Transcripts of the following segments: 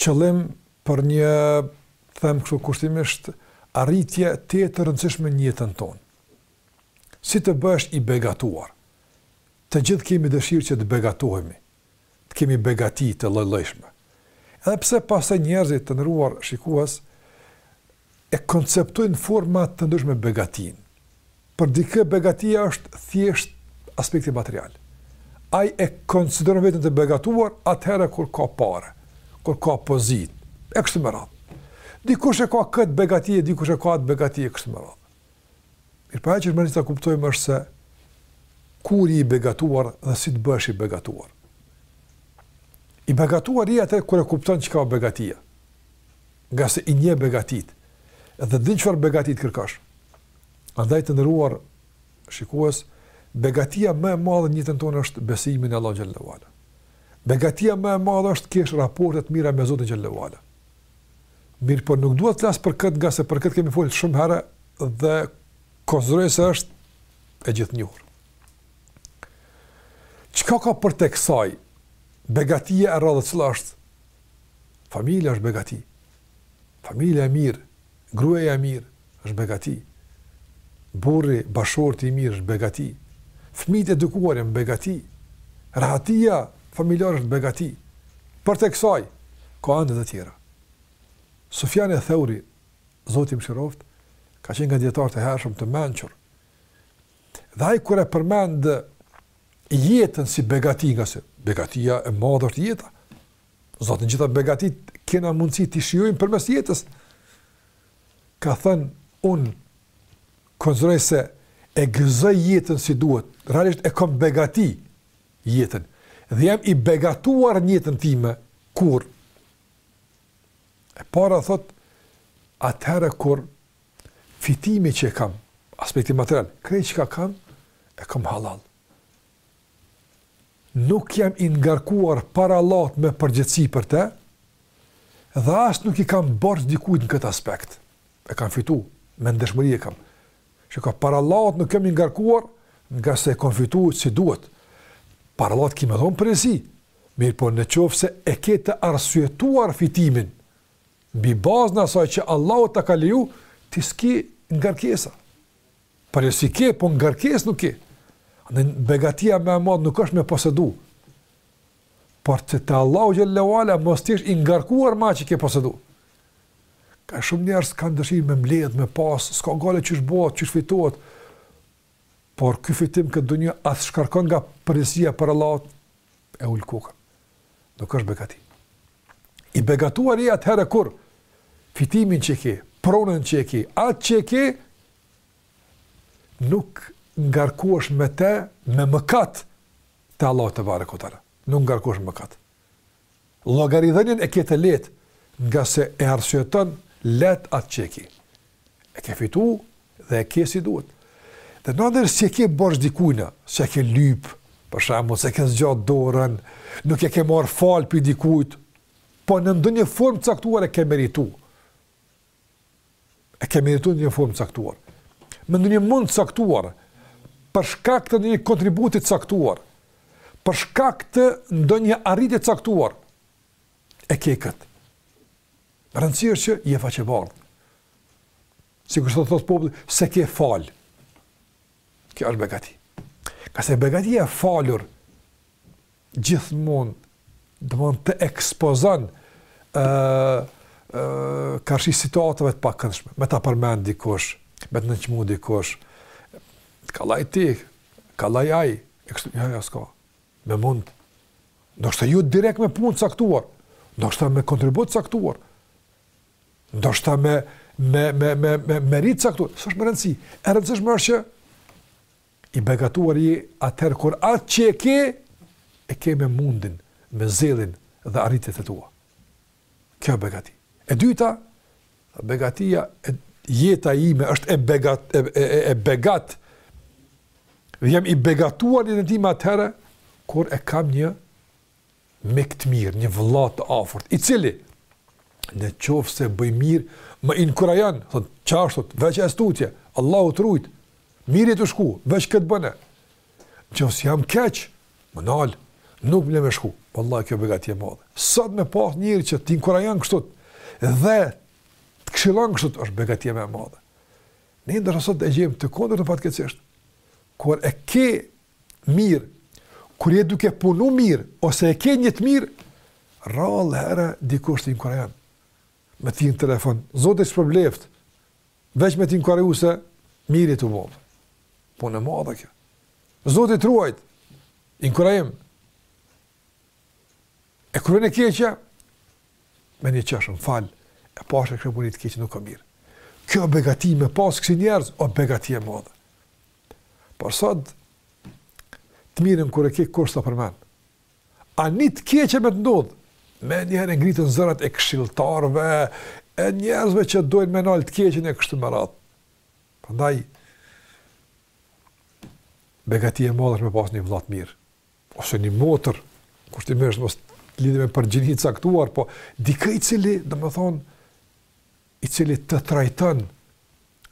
qëllim për një, të them kështu kushtimisht, arritjeve të rëndësishme në jetën tonë. Si të bëhesh i begatuar? Të gjithë kemi dëshirë që të begatohemi, të kemi begati të lloj-llojshme. Edhe pse pastaj njerëzit të nderuar shikues, e konceptojnë në forma të ndryshme begatinë. Për dikë begatia është thjesht aspekti material. Ai e konsideron veten të begatuar atëherë kur ka pare, kur ka pozitë, e kështu me radhë. Dikush e ka këtë begati, dikush e ka atë begati e kështu me radhë. Mirëpo ajo që duhet ta kuptojmë është se kur je i begatuar dhe si të bëhesh i begatuar. I begatuar je atëherë kur e kupton çka është begatia. ngase i njeh begatitë dhe din çfarë begati të kërkosh. Andaj të nderuar shikues, begatia më e madhe në jetën tonë është besimi në Allah xhele ue ala. Begatia më e madhe është të kesh raporte të mira me Zotin xhele ue ala. Mirëpo nuk dua të flas për këtë, ngase për këtë kemi folur shumë herë dhe konsideroj se është e gjithënjohur. Çka ka përtej kësaj? Begatia e radhës cila është? Familja është begati. Familja e mirë, gruaja e mirë është begati. Burri, bashkëshorti i mirë është begati. Fëmijët e edukuar janë begati. Rahatia familjare është begati. Përtej kësaj ka ende të tjera. Sufjani Theuri, Zoti e mëshiroftë, ka qenë nga dijetarët e hershëm të mençur. Dhe ai kur e përmend jetën si begati, ngase begatia e madhe është jeta. Se të gjitha begatitë, kena mundësi t'i shijojmë përmes jetës. Ka thënë, unë konsideroj se e gëzoj jetën si duhet, realisht e kam begati jetën, dhe jam i begatuar në jetën time, kur? E para thotë, atëherë kur Fitimi që e kam, aspekti material, krejt çka kam, e kam hallall. Nuk jam i ngarkuar para Allahut me përgjegjësi për të, dhe as nuk i kam borxh dikujt në këtë aspekt. E kam fitu, me ndershmëri e kam. Shiko, para Allahut nuk jam i ngarkuar, ngase e kam fitu si duhet. Para Allahut ki me dhonë përgjegjësi, mirëpo në qoftë se e ke të arsyetuar fitimin, Mbi bazën e asaj që Allahu ta ka leju, ti s'ke ngarkesa. Përgjegjësi ke, po ngarkesë nuk ke. Se begatia më e madhë nuk është me posedu. Por që te Allahu xhele ue ala, mos të jesh i ngarkuar me atë që ke posedu. Ka shumë njerëz kanë dëshirë me mbledh, me pas, s'ka gajle qysh bëhet, qysh fitohet. Por ky fitim në këtë dunja, a të shkarkon nga përgjegjësia para Allahut, E ul kokën. Nuk është begati. I begatuari atëherë kur fitimin që ke, pronën që ke, atë që ke, nuk ngarkohesh me te, me mëkat, te Allahu tebareke ve teala. Nuk ngarkohesh me mëkat. Llogaridhënien e ke të lehtë ngase e arsyeton lehtë atë çka ke. E ke fitu dhe e ke si duhet. Dhe natyrisht s'e ke borxh dikujt, s'e ke lyp, për shembull, s'e ke zgjat dorën, nuk e ke marr falë prej dikujt, po në ndonjë formë të caktuar e ke meritu. e ke meritu në ndonjë formë caktuar. Me ndonjë mund të caktuar, për shkak të ndonjë kontributi të caktuar, për shkak të ndonjë arritje të caktuar, e ke kët. Rëndësi është që je faqe bardhë. Sikur thotë populli, s'e ke falë. Kjo është begati. Ngase begatia e falur, gjithmonë domethënë të ekspozon ë ë karshi situatave të pakëndshme, me ta përmend dikush, me të nënçmu dikush. Kollaj ti, kollaj ai, e kështu ja ja s'ka. Me mund ndoshta jo direkt me punë caktuar, ndoshta me kontribut caktuar. Ndoshta me me me me me merit caktuar, s'është me rëndësi. E rëndësishme është që I begatuar je atëherë kur atë që e ke, e ke me mundin, me zellin dhe arritjet e tua. Kjo e begati. E dyta, begatia, jeta ime është e begat, e, e, e, e begat, dhe jam i begatuar në jetën time atëherë, kur e kam një mik të mirë, një vëlla të afërt, i cili në qoftë se bëj mirë, më inkurajon, thot, çfarë thot, veç ec tutje, Allahu të rujt. Mirë je tu shku, veç kët bëne. Nëse jam keq, më nal, nuk më le me shku. Wallahi kjo begati e madhe. Sot me pas njeri që të inkurajon kështu dhe të këshillon kështu është begati më e madhe. Ne ndërsa sot e gjejmë të kundërt fatkeqësisht. Kur e ke mirë, kur je duke punu mirë, ose e ke njet të mirë, rrallëherë dikush të inkurajon, me të thirr në telefon, Zoti të shpërbleftë, veç me të inkuraju se, mirë je tu bo, punë e madhe kjo, Zoti të ruajt, inkurajim, e kur një e keqe, me ardh, më fal, e pashë e ke bo një të keqe, nuk ka mirë, kjo begati me pasë kësi njerëz, o begati e madhe, Por sot, të mirën kur e ke kush ta përmen. A ni t'keqe me të ndodhë, menjëherë e ngriten zërat e këshilltarëve, e njerëzve që dojnë me nalë të keqen e kështu me radhë. Prandaj, begati e madhe është me pas një vlla të mirë, ose një motër, kushtimisht mos të lidhemi për gjini të caktuar, po dikë i cili, domethënë, i cili të trajton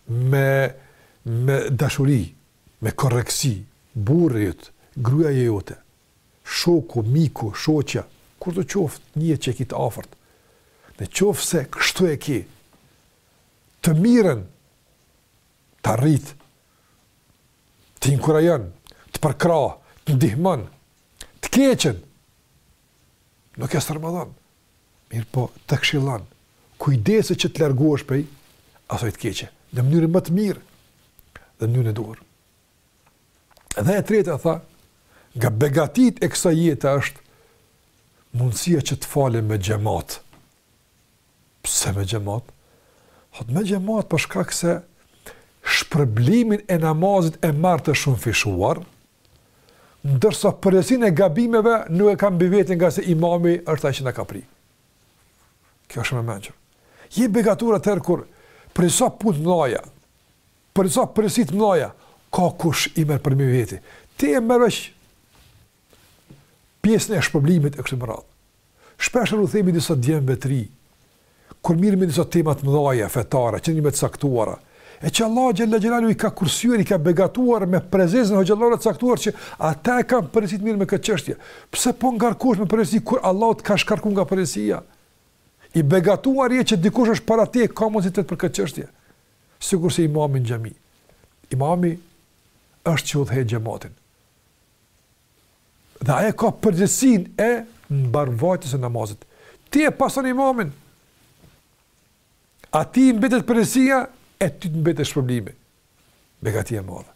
me me dashuri, me korrektësi, burri yt, gruaja jote, shoku, miku, shoqja, kushdo qoftë një që e ke të afërt. Në qoftë se kështu e ke, të mirën ta rrit, të inkurajon, të përkrah, të ndihmon, të keqen, nuk e stërmadhon, Mirëpo, të këshillon, kujdeset që të largohesh prej asaj të keqeje, në mënyrën më të mirë dhe në mënyrën e duhur. Dhe e treta tha, nga begatitë e kësaj jete është mundësia që të falem me xhemat. Pse me xhemat? Thotë me xhemat për shkak se shpërblimin e namazit e marr të shumëfishuar, Ndërsa përgjegjësinë e gabimeve nuk e kam mbi vete ngase Imami është ai që na ka prirë. Kjo është shumë e mençur. Je begatur atëherë kur për sa punë të mëdha, për sa përgjegjësi të mëdha ka kush i merr përmbi vete. Ti e merr veç pjesën e shpërblimit e kështu me radhë. Shpesh u themi disa djemve të rinj, Kur mirren me disa tema të mëdha fetare, qëndrime të caktuara, e që Allahu xhel-le xhelaluhu i ka kursyer, i ka begatuar me prezencën e hoxhallarëve të caktuar që ata e kanë përgjegjësi të mirren me këtë çështje. Pse po ngarkohesh me përgjegjësi kur Allahu të ka shkarkuar nga përgjegjësia? I begatuar je që dikush është para teje ka autoritet për këtë çështje. Sikurse imami në xhami. Imami është që udhëheq xhematin. Dhe ai e ka përgjegjësinë e mbarëvajtjes së namazit. Ti e pason imamin. Atij i mbetet përgjegjësia e ty të mbetet shpërblimi. Begati e madhe.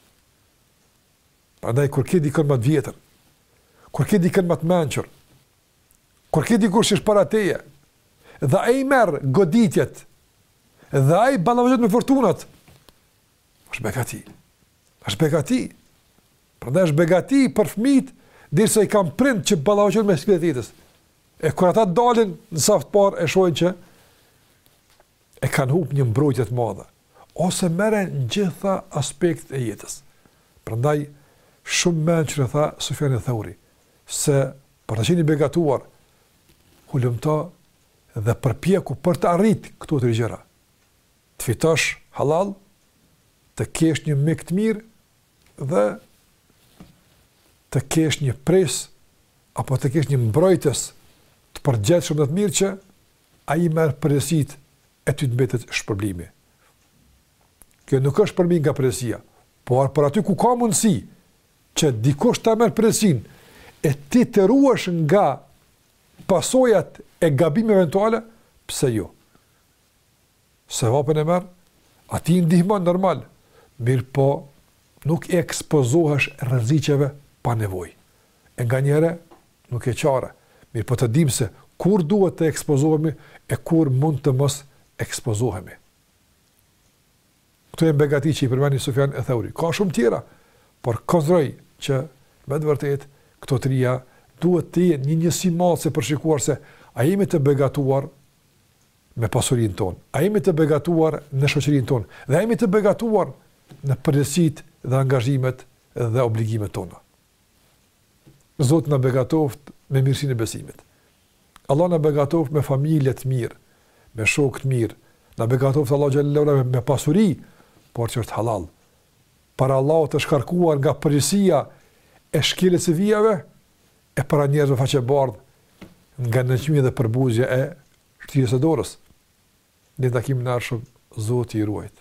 Prandaj kur ke dikon më të vjetër, kur ke dikon më të mençur, kur ke dikë që është para teje, dhe ai i merr goditjet, dhe ai ballafaqohet me furtunat, është begati. është begati. Prandaj është begati për fëmijët, derisa i kanë prindt që ballafaqohen me sfidat e jetës. E kur ata dalin në saf të parë, e shohin që e kanë hup një mbrojtje të madhe. Ose merre në gjitha aspektet e jetës. Prandaj, shumë mençur na tha Sufjani Theuri, se për të qenë i begatuar, hulumto dhe përpiqu për të arrit këto tri gjëra. Të fitosh hallall, të kesh një mik të mirë dhe të kesh një pres apo të kesh një mbrojtës të përgjegjshëm dhe të mirë që ai merr përgjegjësit e ty të mbetet shpërblimi. Kjo nuk është shpërbim nga përgjegjësia, por për aty ku ka mundësi që dikush ta merr përgjegjësinë e ti të ruhesh nga pasojat e gabimeve eventuale, pse jo? sevapin e merr, atij i ndihmon normal, mirëpo nuk i ekspozohesh rreziqeve pa nevojë. E nganjëherë nuk ke çare, mirëpo të dimë se kur duhet të ekspozohemi e kur mund të mos ekspozohemi. Këto janë begati që i përmendi Sufjan eth-Theuri. Ka shumë tjera, por konsideroj që me të vërtetë këto tria duhet të jenë një njësi matëse për të shikuar se a jemi të begatuar me pasurinë tonë, a jemi të begatuar në shoqërinë tonë dhe a jemi të begatuar në përgjegjësitë dhe angazhimet dhe obligimet tona. Zoti na begatoftë me mirësinë e besimit. Allahu na begatoftë me familje të mirë, me shokë të mirë, na begatoftë Allahu xhele ue ala me pasuri, por që është hallall. Para Allahut të shkarkuar nga përgjegjësia e shkeljes së vijave, e para njerëzve faqebardhë nga nënçmimi dhe përbuzja e shtrirjes së dorës. Deri në takimin e ardhshëm Zoti ju ruajtë.